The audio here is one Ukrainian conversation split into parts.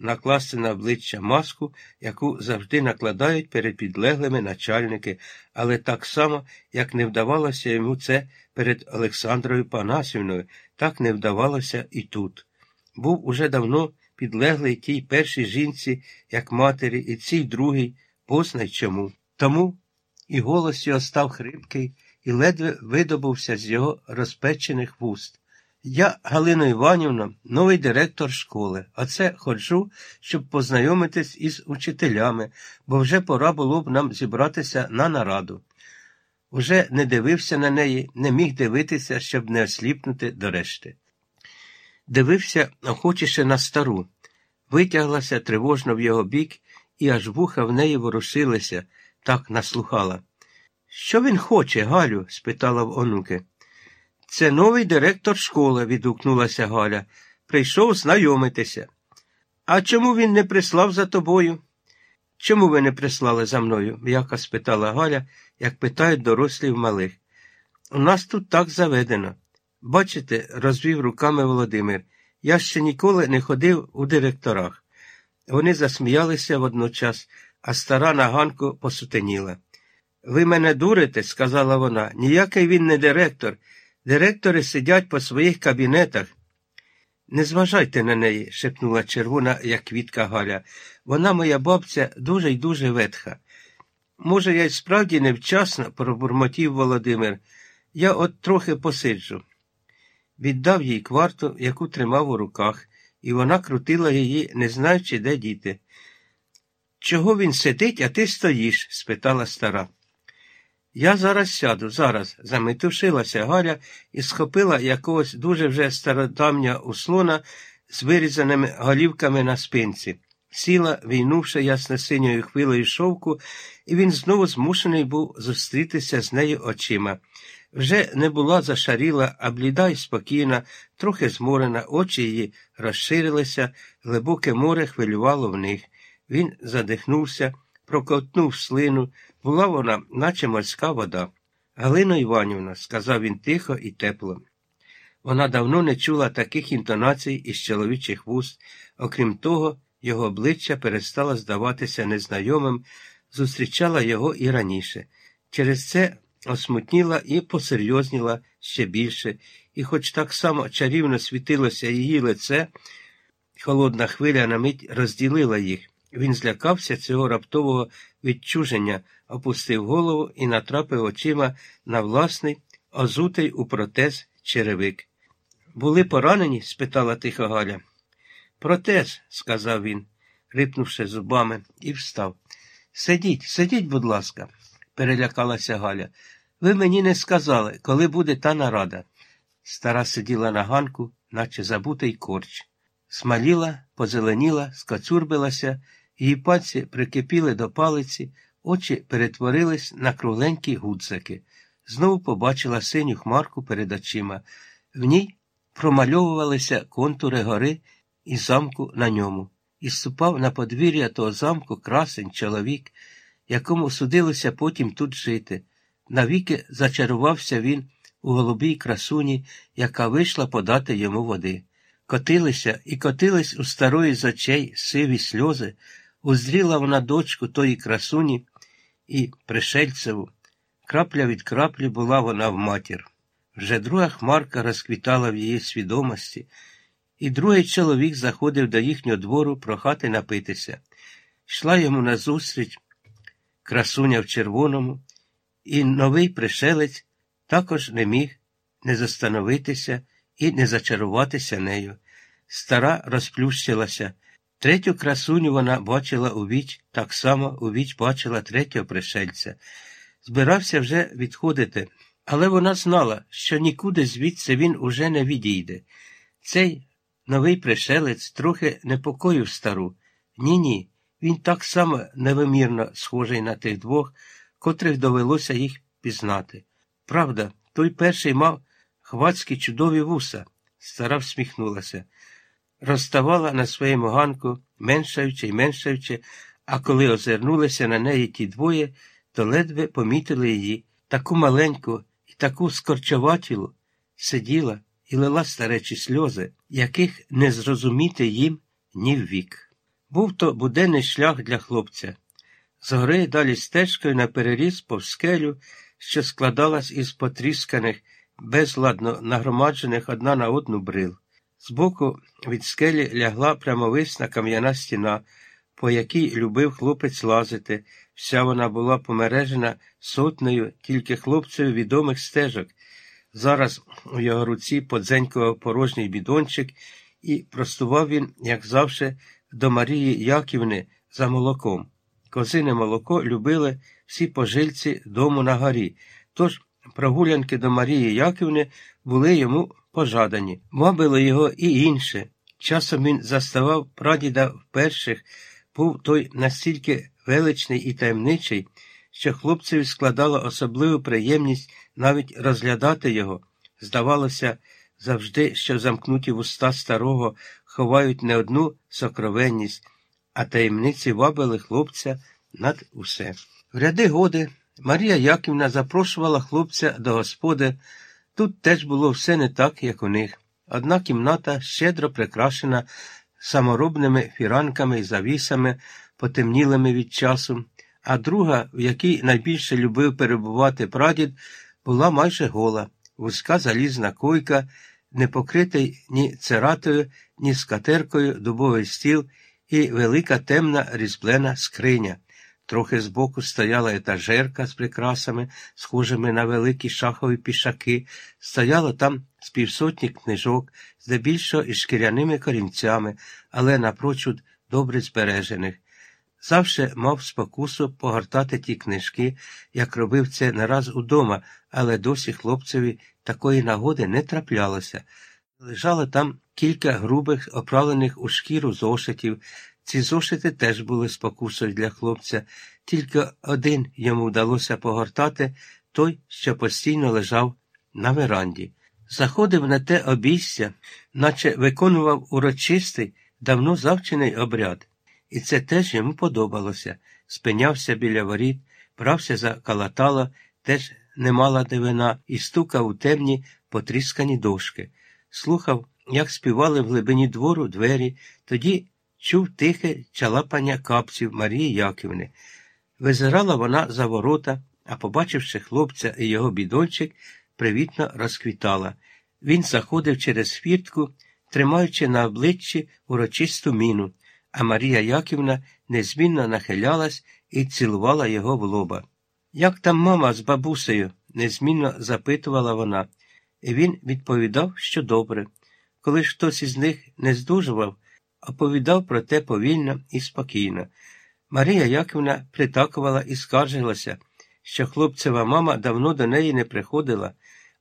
накласти на обличчя маску, яку завжди накладають перед підлеглими начальники, але так само, як не вдавалося йому це перед Олександрою Панасівною, так не вдавалося і тут. Був уже давно підлеглий тій першій жінці, як матері, і цій другій, познай чому. Тому і голос його став хрипкий і ледве видобувся з його розпечених вуст. Я, Галина Іванівна, новий директор школи, а це ходжу, щоб познайомитись із учителями, бо вже пора було б нам зібратися на нараду. Уже не дивився на неї, не міг дивитися, щоб не осліпнути до решти. Дивився охочіше на стару, витяглася тривожно в його бік, і аж вуха в неї ворушилися, так наслухала. Що він хоче, Галю? спитала в онуки. Це новий директор школи, відгукнулася Галя. Прийшов знайомитися. А чому він не прислав за тобою? Чому ви не прислали за мною? м'яко спитала Галя, як питають дорослі в малих. У нас тут так заведено. Бачите, розвів руками Володимир. Я ще ніколи не ходив у директорах. Вони засміялися водночас, а стара на ганку посутеніла. Ви мене дурите, сказала вона. Ніякий він не директор. Директори сидять по своїх кабінетах. Не зважайте на неї, шепнула червона, як квітка Галя. Вона, моя бабця, дуже й дуже ветха. Може, я й справді невчасно, пробурмотів Володимир. Я от трохи посиджу. Віддав їй кварту, яку тримав у руках, і вона крутила її, не знаючи, де діти. Чого він сидить, а ти стоїш? спитала стара. Я зараз сяду, зараз, заметушилася Галя і схопила якогось дуже вже стародавня услона з вирізаними голівками на спинці. Сіла, війнувши ясно-синьою хвилею шовку, і він знову змушений був зустрітися з нею очима. Вже не була зашаріла, а бліда й спокійна, трохи зморена, очі її розширилися, глибоке море хвилювало в них. Він задихнувся, проковтнув слину. Була вона, наче морська вода. Галина Іванівна, сказав він тихо і тепло. Вона давно не чула таких інтонацій із чоловічих вуст, окрім того, його обличчя перестало здаватися незнайомим, зустрічала його і раніше. Через це осмутніла і посерйозніла ще більше, і, хоч так само чарівно світилося її лице, холодна хвиля на мить розділила їх. Він злякався цього раптового відчуження, опустив голову і натрапив очима на власний, озутий у протез черевик. Були поранені? спитала тихо Галя. Протез, сказав він, рипнувши зубами, і встав. Сидіть, сидіть, будь ласка, перелякалася Галя. Ви мені не сказали, коли буде та нарада. Стара сиділа на ганку, наче забутий корч. Смаліла, позеленіла, скацюрбилася, її пальці прикипіли до палиці, очі перетворились на кругленькі гудзики. Знову побачила синю хмарку перед очима. В ній промальовувалися контури гори і замку на ньому, і ступав на подвір'я того замку красень чоловік, якому судилося потім тут жити. Навіки зачарувався він у голубій красуні, яка вийшла подати йому води. Котилися і котились у старої з очей сиві сльози, узріла вона дочку тої красуні і пришельцеву. Крапля від краплі була вона в матір. Вже друга хмарка розквітала в її свідомості, і другий чоловік заходив до їхнього двору прохати напитися. Йшла йому назустріч красуня в червоному, і новий пришелець також не міг не застановитися і не зачаруватися нею. Стара розплющилася. Третю красуню вона бачила у віч, так само у віч бачила третього пришельця. Збирався вже відходити, але вона знала, що нікуди звідси він уже не відійде. Цей новий пришелець трохи непокоїв стару. Ні, ні, він так само невимірно схожий на тих двох, котрих довелося їх пізнати. Правда, той перший мав хвацькі чудові вуса. Стара всміхнулася розставала на своєму ганку, меншаючи й меншаючи, а коли озирнулися на неї ті двоє, то ледве помітили її, таку маленьку і таку скорчоватілу, сиділа і лила старечі сльози, яких не зрозуміти їм ні ввік. Був то буденний шлях для хлопця. Згори далі стежкою на переріз повз скелю, що складалась із потрісканих, безладно нагромаджених одна на одну брил. Збоку від скелі лягла прямовисна кам'яна стіна, по якій любив хлопець лазити. Вся вона була помережена сотнею тільки хлопцею відомих стежок. Зараз у його руці подзенькував порожній бідончик, і простував він, як завжди, до Марії Яківни за молоком. Козине молоко любили всі пожильці дому на горі, тож прогулянки до Марії Яківни були йому пожадані. Вабило його і інше. Часом він заставав прадіда вперших, був той настільки величний і таємничий, що хлопцеві складало особливу приємність навіть розглядати його. Здавалося, завжди, що замкнуті вуста старого ховають не одну сокровенність, а таємниці вабили хлопця над усе. В ряди годи Марія Яківна запрошувала хлопця до господи. Тут теж було все не так, як у них. Одна кімната щедро прикрашена саморобними фіранками і завісами, потемнілими від часу, а друга, в якій найбільше любив перебувати прадід, була майже гола, вузька залізна койка, не покритий ні цератою, ні скатеркою дубовий стіл і велика темна різблена скриня. Трохи збоку стояла етажерка з прикрасами, схожими на великі шахові пішаки, стояло там з півсотні книжок, здебільшого із шкіряними корінцями, але напрочуд добре збережених. Завше мав спокусу погортати ті книжки, як робив це не раз удома, але досі хлопцеві такої нагоди не траплялося. Лежало там кілька грубих, оправлених у шкіру зошитів. Ці зошити теж були спокусою для хлопця, тільки один йому вдалося погортати той, що постійно лежав на веранді. Заходив на те обійстя, наче виконував урочистий, давно завчений обряд, і це теж йому подобалося. Спинявся біля воріт, брався за калатало, теж немала дивина, і стукав у темні потріскані дошки. Слухав, як співали в глибині двору двері, тоді чув тихе чалапання капців Марії Яківни. Визирала вона за ворота, а, побачивши хлопця і його бідончик, привітно розквітала. Він заходив через фіртку, тримаючи на обличчі урочисту міну, а Марія Яківна незмінно нахилялась і цілувала його в лоба. Як там мама з бабусею? незмінно запитувала вона, і він відповідав, що добре. Коли ж хтось із них не здужував, оповідав про те повільно і спокійно. Марія Яківна притакувала і скаржилася, що хлопцева мама давно до неї не приходила,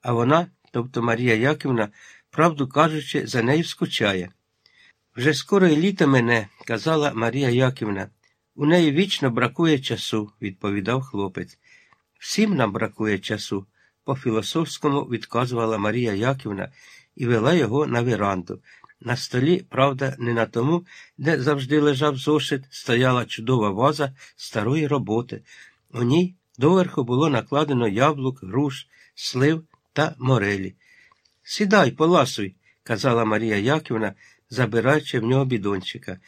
а вона, тобто Марія Яківна, правду кажучи, за нею скучає. Вже скоро і літо мене, казала Марія Яківна. У неї вічно бракує часу, відповідав хлопець. Всім нам бракує часу, по філософському відказувала Марія Яківна і вела його на веранду. На столі, правда, не на тому, де завжди лежав зошит, стояла чудова ваза старої роботи. У ній доверху було накладено яблук, груш, слив та морелі. Сідай, поласуй, казала Марія Яківна, забираючи в нього бідончика.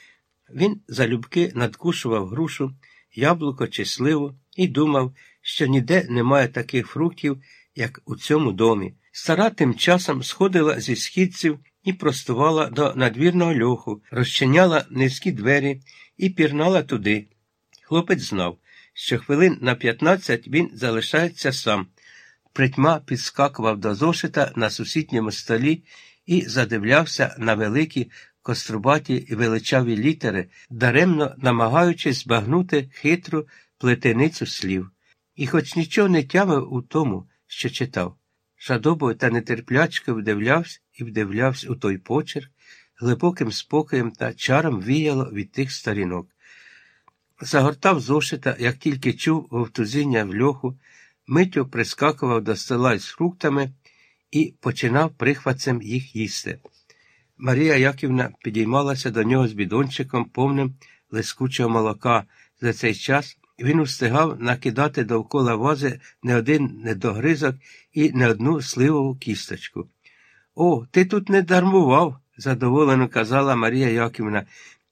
Він залюбки надкушував грушу, яблуко чи сливу і думав, що ніде немає таких фруктів, як у цьому домі. Стара тим часом сходила зі східців і простувала до надвірного льоху, розчиняла низькі двері і пірнала туди. Хлопець знав, що хвилин на п'ятнадцять він залишається сам. Притьма підскакував до зошита на сусідньому столі і задивлявся на великі кострубаті величаві літери, даремно намагаючись збагнути хитру плетеницю слів. І хоч нічого не тямив у тому, що читав. Жадобо та нетерплячко вдивлявся і вдивлявся у той почерк, глибоким спокоєм та чаром віяло від тих сторінок. Загортав зошита, як тільки чув вовтузіння в льоху, миттю прискакував до стола із фруктами і починав прихватцем їх їсти. Марія Яківна підіймалася до нього з бідончиком, повним лискучого молока. За цей час він устигав накидати довкола вози не один недогризок і не одну сливову кісточку. О, ти тут не дармував, задоволено казала Марія Яківна,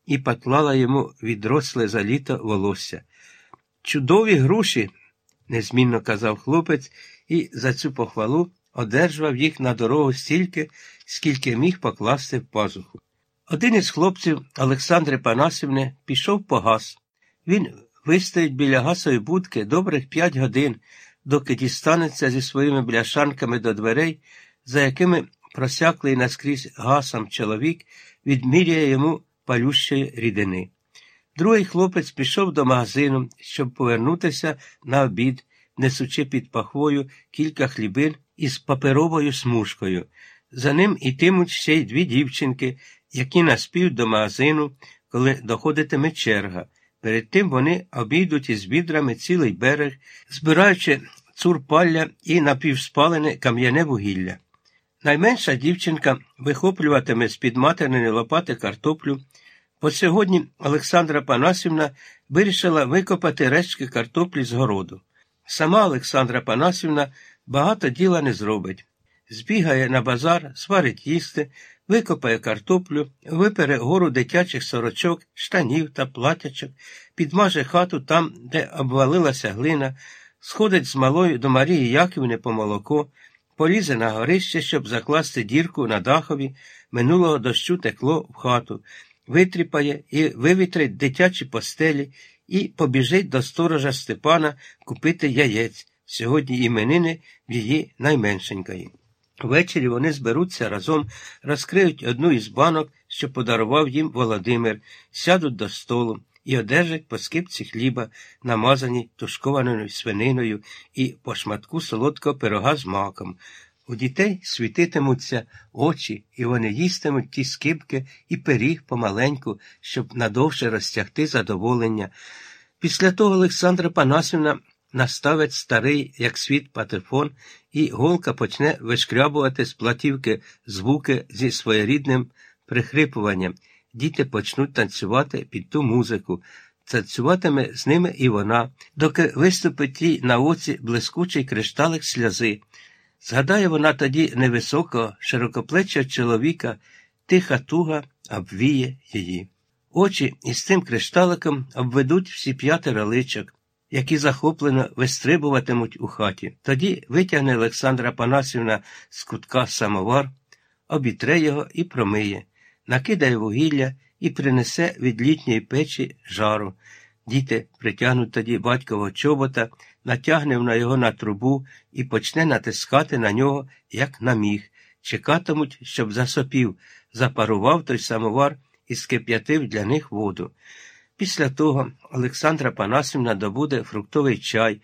і патлала йому відросле за літо волосся. Чудові груші, незмінно казав хлопець, і за цю похвалу одержував їх на дорогу стільки, скільки міг покласти в пазуху. Один із хлопців Олександри Панасівни пішов по газ. Він вистоїть біля гасової будки добрих п'ять годин, доки дістанеться зі своїми бляшанками до дверей, за якими просяклий наскрізь гасом чоловік відміряє йому палющої рідини. Другий хлопець пішов до магазину, щоб повернутися на обід, несучи під пахвою кілька хлібин із паперовою смужкою. За ним ітимуть ще й дві дівчинки, які наспіють до магазину, коли доходитиме черга. Перед тим вони обійдуть із відрами цілий берег, збираючи цурпалля і напівспалене кам'яне вугілля. Найменша дівчинка вихоплюватиме з-під матерної лопати картоплю. По сьогодні Олександра Панасівна вирішила викопати рештки картоплі з городу. Сама Олександра Панасівна багато діла не зробить. Збігає на базар, сварить їсти, викопає картоплю, випере гору дитячих сорочок, штанів та платячок, підмаже хату там, де обвалилася глина, сходить з малою до Марії Яківни по молоко, полізе на горище, щоб закласти дірку на дахові, минулого дощу текло в хату, витріпає і вивітрить дитячі постелі і побіжить до сторожа Степана купити яєць. Сьогодні іменини в її найменшенької. Ввечері вони зберуться разом, розкриють одну із банок, що подарував їм Володимир, сядуть до столу і одержать по скипці хліба, намазані тушкованою свининою і по шматку солодкого пирога з маком. У дітей світитимуться очі, і вони їстимуть ті скипки і пиріг помаленьку, щоб надовше розтягти задоволення. Після того Олександра Панасівна наставить старий, як світ, патефон, і голка почне вишкрябувати з платівки звуки зі своєрідним прихрипуванням. Діти почнуть танцювати під ту музику. Танцюватиме з ними і вона, доки виступить їй на оці блискучий кришталик сльози. Згадає вона тоді невисокого, широкоплечого чоловіка, тиха туга обвіє її. Очі із тим кришталиком обведуть всі п'ятеро личок, які захоплено вистрибуватимуть у хаті. Тоді витягне Олександра Панасівна з кутка самовар, обітре його і промиє, накидає вугілля і принесе від літньої печі жару. Діти притягнуть тоді батькового чобота, натягне на його на трубу і почне натискати на нього, як на міг. Чекатимуть, щоб засопів, запарував той самовар і скип'ятив для них воду. Після того Олександра Панасівна добуде фруктовий чай,